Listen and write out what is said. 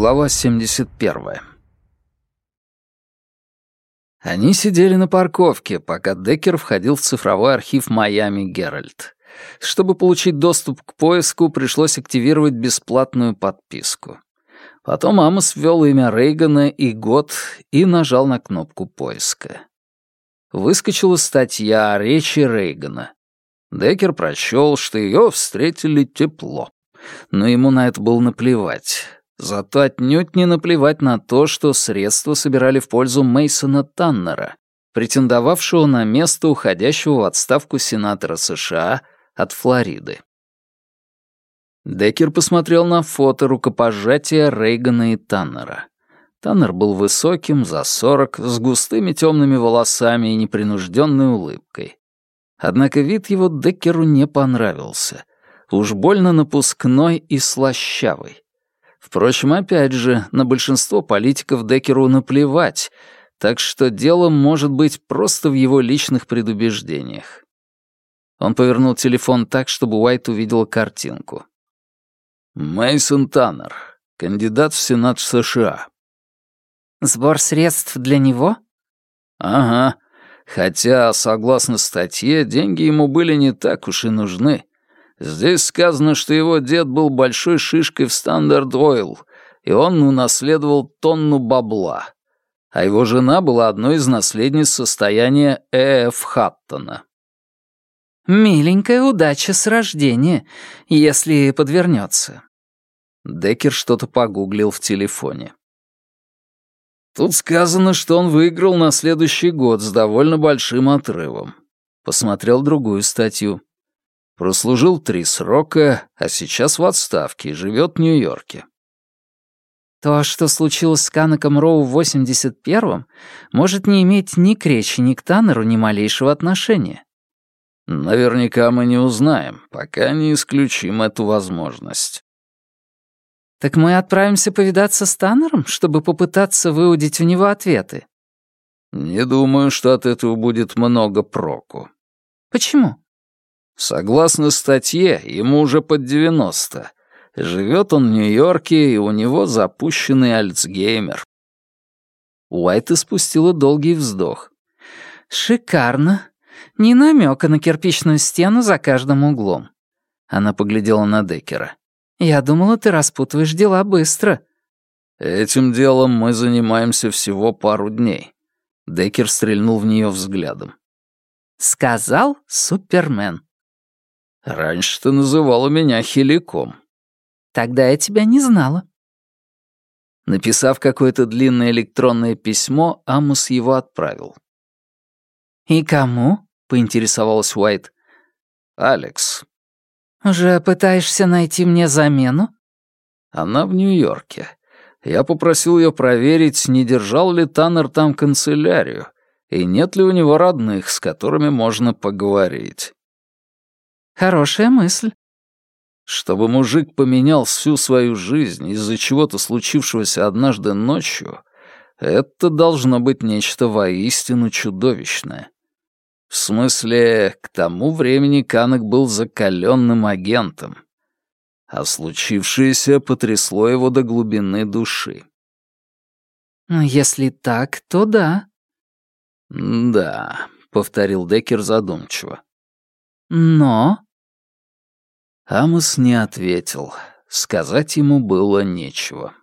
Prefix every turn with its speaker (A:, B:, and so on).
A: Глава 71. Они сидели на парковке, пока Деккер входил в цифровой архив Майами Геральт. Чтобы получить доступ к поиску, пришлось активировать бесплатную подписку. Потом Амос ввел имя Рейгана и год и нажал на кнопку поиска. Выскочила статья о речи Рейгана. Деккер прочел, что ее встретили тепло. Но ему на это было наплевать. Зато отнюдь не наплевать на то, что средства собирали в пользу Мейсона Таннера, претендовавшего на место уходящего в отставку сенатора США от Флориды. Деккер посмотрел на фото рукопожатия Рейгана и Таннера. Таннер был высоким, за сорок, с густыми темными волосами и непринужденной улыбкой. Однако вид его Деккеру не понравился. Уж больно напускной и слащавый. Впрочем, опять же, на большинство политиков Деккеру наплевать, так что дело может быть просто в его личных предубеждениях. Он повернул телефон так, чтобы Уайт увидела картинку. Мейсон Таннер, кандидат в Сенат США.
B: Сбор средств для него?
A: Ага. Хотя, согласно статье, деньги ему были не так уж и нужны. Здесь сказано, что его дед был большой шишкой в Standard Oil, и он унаследовал тонну бабла. А его жена была одной из наследниц состояния Э.Ф. Хаттона.
B: «Миленькая удача с рождения, если подвернется».
A: Деккер что-то погуглил в телефоне. Тут сказано, что он выиграл на следующий год с довольно большим отрывом. Посмотрел другую статью. Прослужил три срока, а сейчас в отставке и живет в Нью-Йорке.
B: То, что случилось с Канаком Роу в 81-м, может не иметь ни к речи, ни к Таннеру ни малейшего отношения.
A: Наверняка мы не узнаем, пока не исключим эту возможность.
B: Так мы отправимся повидаться с Таннером, чтобы попытаться выудить у него ответы?
A: Не думаю, что от этого будет много проку.
B: Почему?
A: Согласно статье, ему уже под 90. Живет он в Нью-Йорке, и у него запущенный Альцгеймер. Уайт испустила долгий вздох.
B: «Шикарно. Ни намека на кирпичную стену за каждым углом». Она поглядела на Деккера. «Я думала, ты распутываешь дела быстро».
A: «Этим делом мы занимаемся всего пару дней». Деккер стрельнул в нее взглядом.
B: «Сказал Супермен».
A: Раньше ты называла меня хиликом.
B: Тогда я тебя не знала.
A: Написав какое-то длинное электронное письмо, Амус его отправил.
B: «И кому?» — поинтересовалась Уайт.
A: «Алекс».
B: «Уже пытаешься найти мне замену?»
A: «Она в Нью-Йорке. Я попросил ее проверить, не держал ли Таннер там канцелярию, и нет ли у него родных, с которыми можно поговорить.
B: Хорошая мысль.
A: Чтобы мужик поменял всю свою жизнь из-за чего-то случившегося однажды ночью, это должно быть нечто воистину чудовищное. В смысле, к тому времени Канок был закаленным агентом, а случившееся потрясло его до глубины души.
B: Ну, «Если так, то да».
A: «Да», — повторил Деккер задумчиво.
B: «Но...»
A: Амос не ответил. Сказать ему было нечего.